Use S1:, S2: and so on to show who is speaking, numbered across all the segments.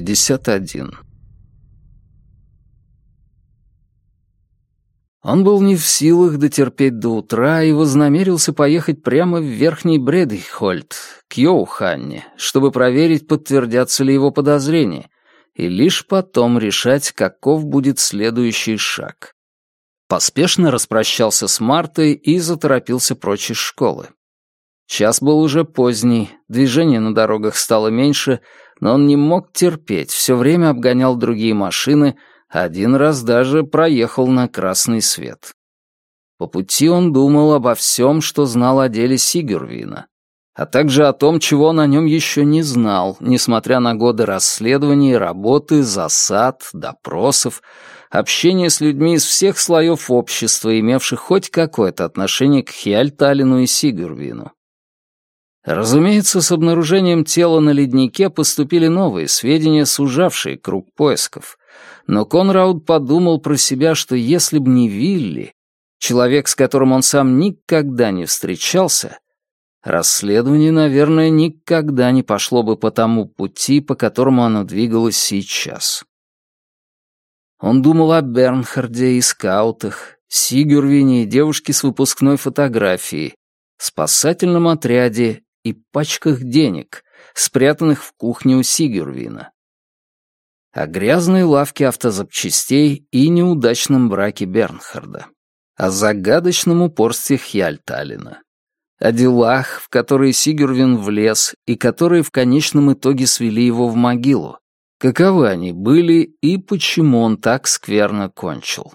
S1: 51. Он был не в силах дотерпеть до утра и вознамерился поехать прямо в Верхний Бредихольд, к Йоуханне, чтобы проверить, подтвердятся ли его подозрения, и лишь потом решать, каков будет следующий шаг. Поспешно распрощался с Мартой и заторопился прочь из школы. Час был уже поздний, движение на дорогах стало меньше, но он не мог терпеть, все время обгонял другие машины, один раз даже проехал на красный свет. По пути он думал обо всем, что знал о деле Сигюрвина, а также о том, чего он о нем еще не знал, несмотря на годы расследований, работы, засад, допросов, общения с людьми из всех слоев общества, имевших хоть какое-то отношение к Хиальталину и Сигюрвину. Разумеется, с обнаружением тела на леднике поступили новые сведения, сужавшие круг поисков. Но Конрауд подумал про себя, что если б не Вилли, человек, с которым он сам никогда не встречался, расследование, наверное, никогда не пошло бы по тому пути, по которому оно двигалось сейчас. Он думал о Бернхарде и скаутах, Сигюрвине и девушке с выпускной фотографией, спасательном отряде и пачках денег, спрятанных в кухне у Сигюрвина. О грязной лавке автозапчастей и неудачном браке Бернхарда. О загадочном упорстве Хьяльталина. О делах, в которые Сигюрвин влез и которые в конечном итоге свели его в могилу. Каковы они были и почему он так скверно кончил.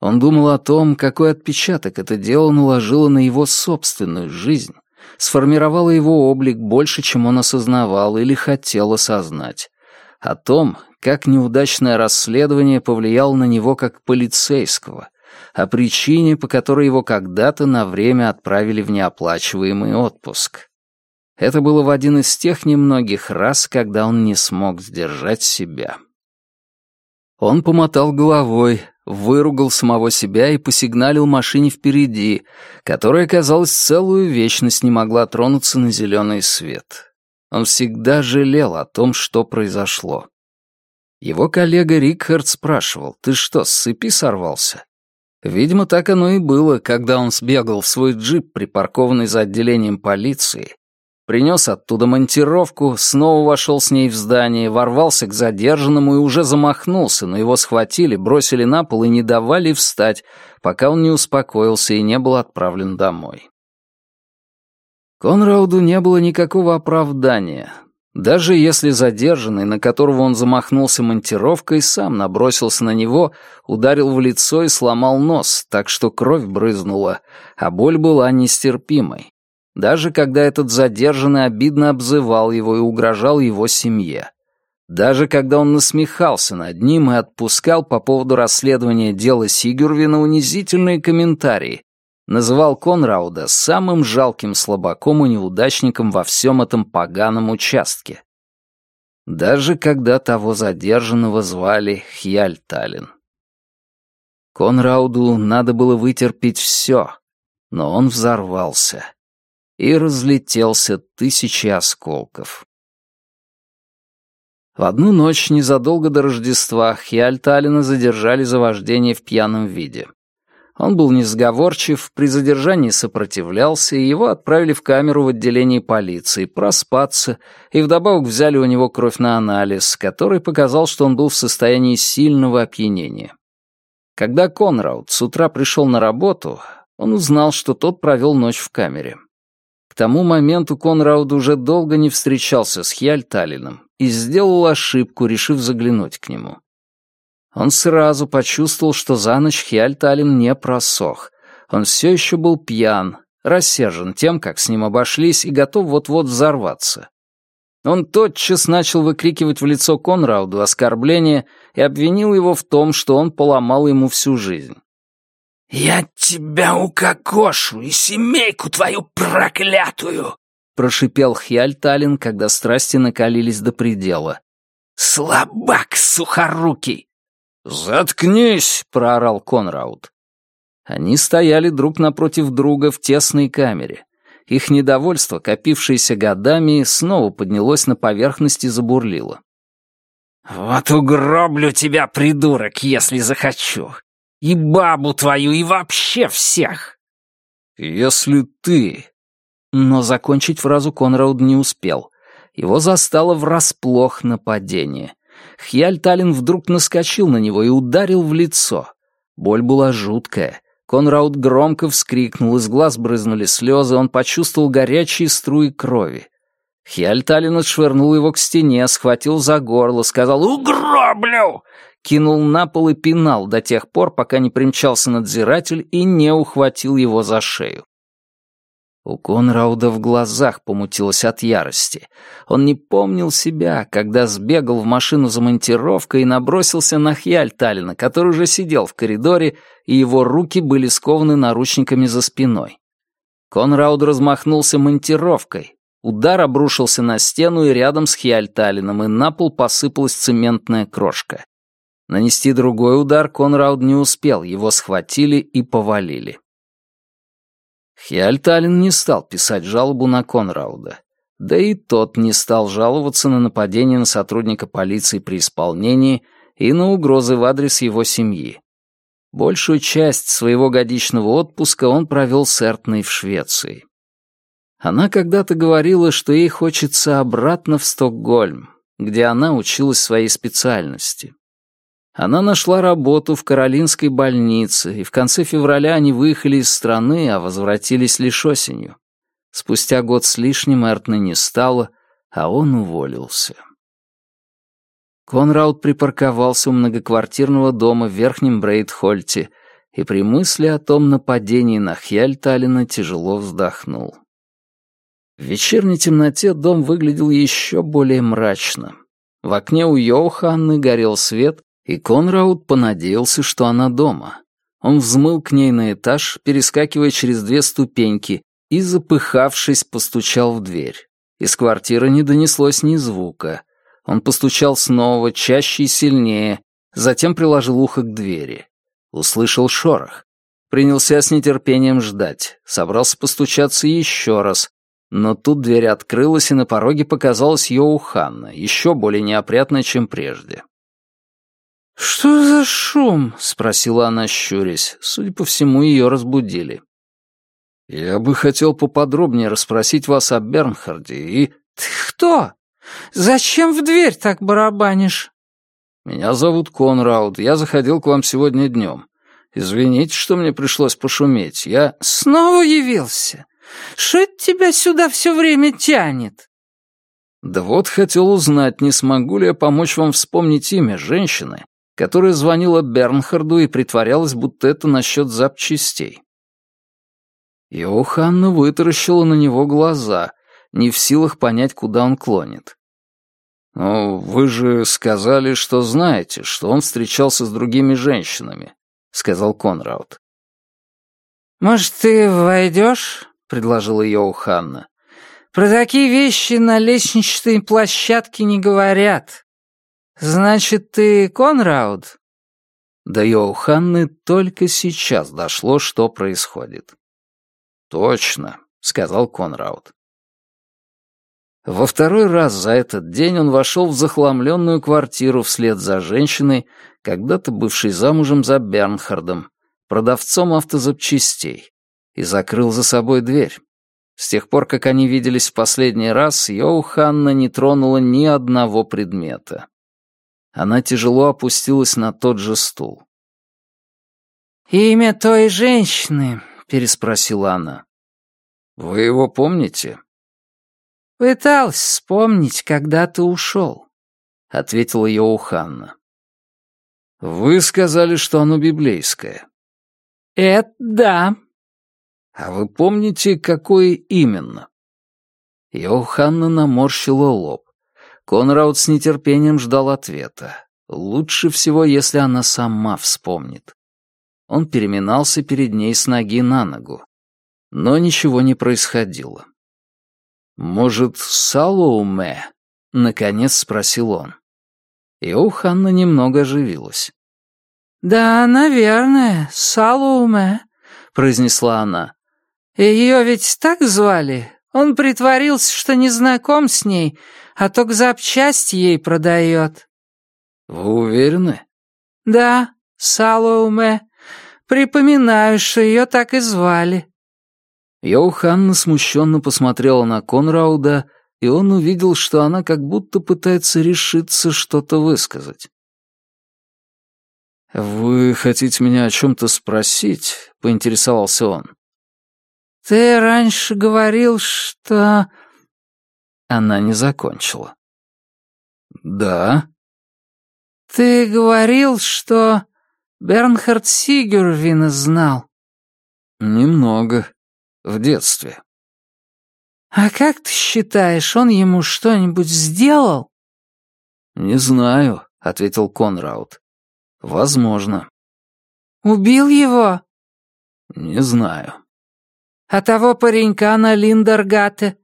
S1: Он думал о том, какой отпечаток это дело наложило на его собственную жизнь, сформировало его облик больше, чем он осознавал или хотел осознать. О том, как неудачное расследование повлияло на него как полицейского, о причине, по которой его когда-то на время отправили в неоплачиваемый отпуск. Это было в один из тех немногих раз, когда он не смог сдержать себя. Он помотал головой, выругал самого себя и посигналил машине впереди, которая, казалось, целую вечность не могла тронуться на зеленый свет. Он всегда жалел о том, что произошло. Его коллега Рикхард спрашивал, «Ты что, с цепи сорвался?» Видимо, так оно и было, когда он сбегал в свой джип, припаркованный за отделением полиции, Принес оттуда монтировку, снова вошел с ней в здание, ворвался к задержанному и уже замахнулся, но его схватили, бросили на пол и не давали встать, пока он не успокоился и не был отправлен домой. Конрауду не было никакого оправдания. Даже если задержанный, на которого он замахнулся монтировкой, сам набросился на него, ударил в лицо и сломал нос, так что кровь брызнула, а боль была нестерпимой даже когда этот задержанный обидно обзывал его и угрожал его семье. Даже когда он насмехался над ним и отпускал по поводу расследования дела Сигюрвина унизительные комментарии, называл Конрауда самым жалким слабаком и неудачником во всем этом поганом участке. Даже когда того задержанного звали Хьяльталин. Конрауду надо было вытерпеть все, но он взорвался и разлетелся тысячи осколков. В одну ночь незадолго до Рождества Хиальталина задержали за вождение в пьяном виде. Он был несговорчив, при задержании сопротивлялся, и его отправили в камеру в отделении полиции проспаться, и вдобавок взяли у него кровь на анализ, который показал, что он был в состоянии сильного опьянения. Когда Конрауд с утра пришел на работу, он узнал, что тот провел ночь в камере тому моменту Конрауд уже долго не встречался с Хьяльталином и сделал ошибку, решив заглянуть к нему. Он сразу почувствовал, что за ночь Хьяльталин не просох. Он все еще был пьян, рассержен тем, как с ним обошлись, и готов вот-вот взорваться. Он тотчас начал выкрикивать в лицо Конрауду оскорбления и обвинил его в том, что он поломал ему всю жизнь.
S2: «Я тебя укокошу и семейку твою проклятую!»
S1: прошипел Хьяльталин, когда страсти накалились до предела.
S2: «Слабак сухорукий!»
S1: «Заткнись!» — проорал Конрауд. Они стояли друг напротив друга в тесной камере. Их недовольство, копившееся годами, снова поднялось на поверхность и забурлило.
S2: Вот угроблю тебя, придурок, если захочу. И бабу твою, и вообще всех.
S1: Если ты... Но закончить фразу Конрауд не успел. Его застало врасплох нападение. Хьяльталин вдруг наскочил на него и ударил в лицо. Боль была жуткая. Конрауд громко вскрикнул, из глаз брызнули слезы, он почувствовал горячие струи крови. Хиальталин отшвырнул его к стене, схватил за горло, сказал «Угроблю!» Кинул на пол и пинал до тех пор, пока не примчался надзиратель и не ухватил его за шею. У Конрауда в глазах помутилось от ярости. Он не помнил себя, когда сбегал в машину за монтировкой и набросился на Хьяльталина, который уже сидел в коридоре, и его руки были скованы наручниками за спиной. Конрауд размахнулся монтировкой, Удар обрушился на стену и рядом с Хиальталином, и на пол посыпалась цементная крошка. Нанести другой удар Конрауд не успел, его схватили и повалили. Хиальталин не стал писать жалобу на Конрауда. Да и тот не стал жаловаться на нападение на сотрудника полиции при исполнении и на угрозы в адрес его семьи. Большую часть своего годичного отпуска он провел с Эртной в Швеции. Она когда-то говорила, что ей хочется обратно в Стокгольм, где она училась своей специальности. Она нашла работу в Каролинской больнице, и в конце февраля они выехали из страны, а возвратились лишь осенью. Спустя год с лишним Эртны не стало, а он уволился. Конрауд припарковался у многоквартирного дома в Верхнем Брейдхольте и при мысли о том нападении на Хьяльталина тяжело вздохнул. В вечерней темноте дом выглядел еще более мрачно. В окне у Йоханны горел свет, и Конрауд понадеялся, что она дома. Он взмыл к ней на этаж, перескакивая через две ступеньки, и, запыхавшись, постучал в дверь. Из квартиры не донеслось ни звука. Он постучал снова, чаще и сильнее, затем приложил ухо к двери. Услышал шорох. Принялся с нетерпением ждать. Собрался постучаться еще раз, но тут дверь открылась, и на пороге показалась Йоу Ханна, еще более неопрятная, чем прежде. «Что за шум?» — спросила она, щурясь. Судя по всему, ее разбудили. «Я бы хотел поподробнее расспросить вас о Бернхарде и...» «Ты кто? Зачем в дверь так барабанишь?» «Меня зовут Конрауд. Я заходил к вам сегодня днем. Извините, что мне пришлось пошуметь. Я...» «Снова явился? Что это тебя сюда все время тянет?» «Да вот хотел узнать, не смогу ли я помочь вам вспомнить имя женщины, которая звонила Бернхарду и притворялась, будто это насчет запчастей». Йоханна вытаращила на него глаза, не в силах понять, куда он клонит. «Но вы же сказали, что знаете, что он встречался с другими женщинами», — сказал Конрауд. «Может, ты войдешь?» — предложила Йоуханна. «Про такие вещи на лестничной площадке не говорят. Значит, ты Конрауд?» До Йоуханны только сейчас дошло, что происходит. «Точно», — сказал Конрауд. Во второй раз за этот день он вошел в захламленную квартиру вслед за женщиной, когда-то бывшей замужем за Бернхардом, продавцом автозапчастей и закрыл за собой дверь. С тех пор, как они виделись в последний раз, Йоуханна не тронула ни одного предмета. Она тяжело опустилась на тот же стул. «Имя той женщины?» — переспросила она. «Вы его помните?» «Пыталась вспомнить, когда ты ушел», — ответила Йоуханна. «Вы сказали, что оно библейское». «Это да», «А вы помните, какое именно?» Йоханна наморщила лоб. Конрауд с нетерпением ждал ответа. Лучше всего, если она сама вспомнит. Он переминался перед ней с ноги на ногу. Но ничего не происходило. «Может, Салоуме?» — наконец спросил он. Йоханна немного оживилась. «Да, наверное, Салоуме», — произнесла она. Ее ведь так звали? Он притворился, что не знаком с ней, а только запчасти ей продает». Вы уверены?
S3: Да, Салоуме. Припоминаю, что ее так и звали.
S1: Йоуханна смущенно посмотрела на Конрауда, и он увидел, что она как будто пытается решиться что-то высказать. «Вы хотите меня о чем-то спросить?» — поинтересовался он.
S3: «Ты раньше говорил, что...»
S1: Она не закончила. «Да?»
S3: «Ты говорил, что Бернхард Сигюрвина знал».
S1: «Немного. В детстве».
S3: «А как ты считаешь, он ему что-нибудь сделал?»
S1: «Не знаю», — ответил Конраут. «Возможно».
S3: «Убил его?»
S1: «Не знаю».
S3: «А того паренька на Линдергате?»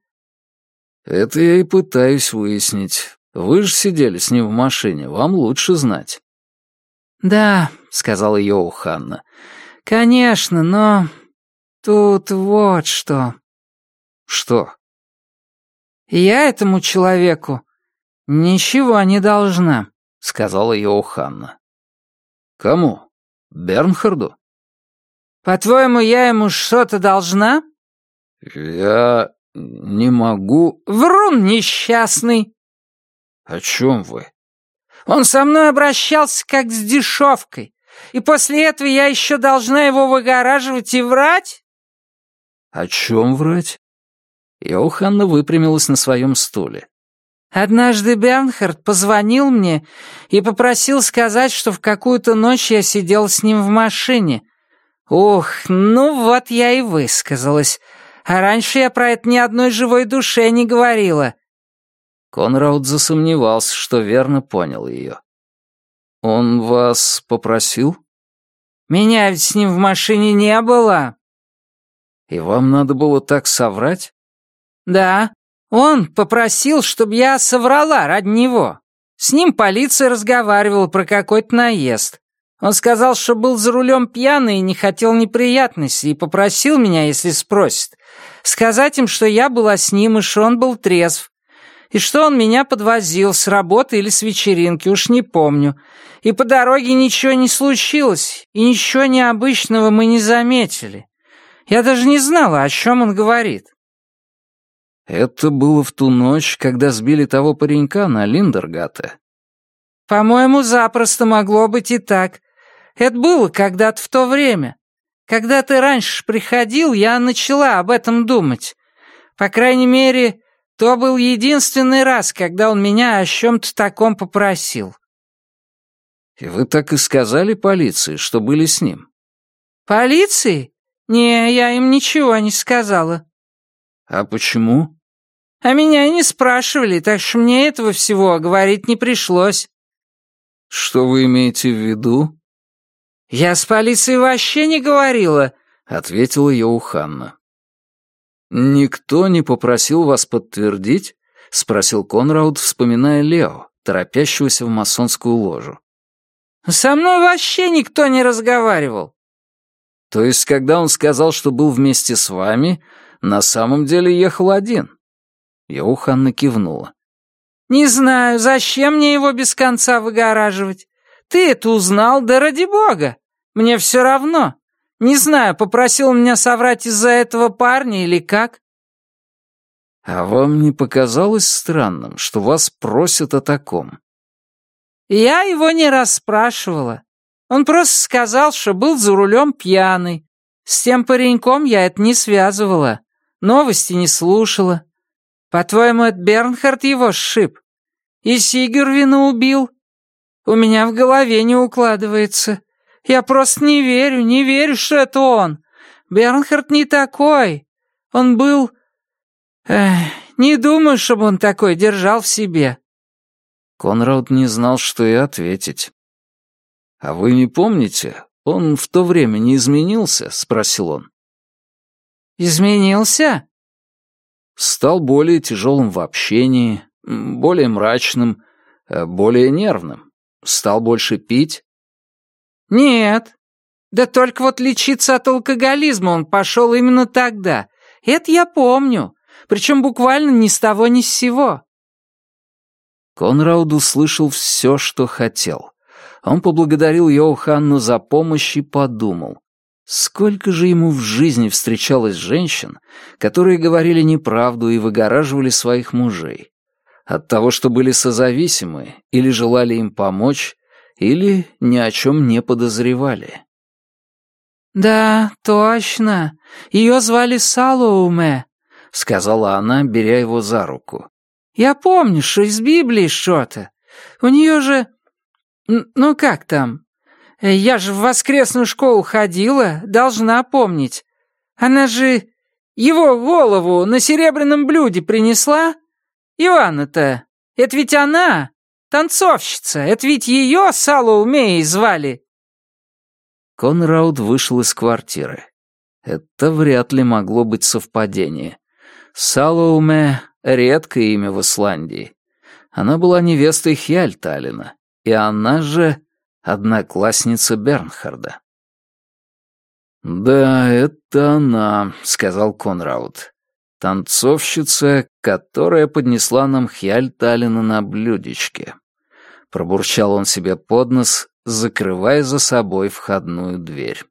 S1: «Это я и пытаюсь выяснить. Вы же сидели с ним в машине, вам лучше знать».
S3: «Да», — сказала Йоуханна. «Конечно, но тут вот что».
S1: «Что?»
S3: «Я этому человеку ничего не должна», — сказала Йоуханна.
S1: «Кому? Бернхарду?»
S3: «По-твоему, я ему что-то должна?»
S1: «Я не могу...»
S3: «Врун несчастный!»
S1: «О чем вы?»
S3: «Он со мной обращался как с дешевкой, и после этого я еще должна его выгораживать и врать?»
S1: «О чем врать?» Йоханна выпрямилась на своем стуле.
S3: «Однажды Бернхард позвонил мне и попросил сказать, что в какую-то ночь я сидел с ним в машине. Ух, ну вот я и высказалась. А раньше я про это ни одной живой душе не говорила».
S1: Конрауд засомневался, что верно понял ее. «Он вас попросил?»
S3: «Меня ведь с ним в машине не было».
S1: «И вам надо было так соврать?»
S3: «Да, он попросил, чтобы я соврала ради него. С ним полиция разговаривала про какой-то наезд. Он сказал, что был за рулем пьяный и не хотел неприятностей, и попросил меня, если спросит, сказать им, что я была с ним и что он был трезв, и что он меня подвозил с работы или с вечеринки, уж не помню. И по дороге ничего не случилось, и ничего необычного мы не заметили. Я даже не знала, о чем он говорит.
S1: Это было в ту ночь, когда сбили того паренька на Линдергате.
S3: По-моему, запросто могло быть и так. Это было когда-то в то время. Когда ты раньше приходил, я начала об этом думать. По крайней мере, то был единственный раз, когда он меня о чем-то таком попросил.
S1: И вы так и сказали полиции, что были с ним?
S3: Полиции? Не, я им ничего не сказала.
S1: А почему?
S3: А меня и не спрашивали, так что мне этого всего говорить не пришлось.
S1: Что вы имеете в виду?
S3: Я с полицией вообще не говорила,
S1: ответила Йоуханна. Никто не попросил вас подтвердить? спросил Конрауд, вспоминая Лео, торопящегося в масонскую ложу.
S3: Со мной вообще никто не разговаривал.
S1: То есть, когда он сказал, что был вместе с вами, на самом деле ехал один? Йоуханна кивнула.
S3: «Не знаю, зачем мне его без конца выгораживать? Ты это узнал, да ради бога! Мне все равно. Не знаю, попросил меня соврать из-за этого парня или как?»
S1: «А вам не показалось странным, что вас просят о таком?»
S3: «Я его не расспрашивала. Он просто сказал, что был за рулем пьяный. С тем пареньком я это не связывала, новости не слушала. По-твоему, это Бернхард его сшиб? И Сигервина убил? У меня в голове не укладывается. Я просто не верю, не верю, что это он. Бернхард не такой. Он был... Эх, не думаю, чтобы он такой держал в себе».
S1: Конрад не знал, что и ответить. «А вы не помните, он в то время не изменился?» — спросил он.
S3: «Изменился?
S1: Стал более тяжелым в общении, более мрачным, э, более нервным. Стал больше пить.
S3: Нет. Да только вот лечиться от алкоголизма он пошел именно тогда. Это я помню. Причем буквально ни с того ни с сего.
S1: Конрауд услышал все, что хотел. Он поблагодарил Йоханну за помощь и подумал, сколько же ему в жизни встречалось женщин, которые говорили неправду и выгораживали своих мужей. От того, что были созависимы, или желали им помочь, или ни о чем не подозревали.
S3: «Да, точно. Ее звали Салоуме», — сказала она, беря его за руку. «Я помню, что из Библии что-то. У нее же... Ну как там? Я же в воскресную школу ходила, должна помнить. Она же его голову на серебряном блюде принесла? Иоанна-то, это ведь она, танцовщица, это ведь ее Салоумеей звали».
S1: Конрауд вышел из квартиры. Это вряд ли могло быть совпадение. Салоуме — редкое имя в Исландии. Она была невестой Хьяльталина, и она же одноклассница Бернхарда. «Да, это она», — сказал Конрауд. «Танцовщица, которая поднесла нам Хьяльталина на блюдечке». Пробурчал он себе под нос, закрывая за собой входную дверь.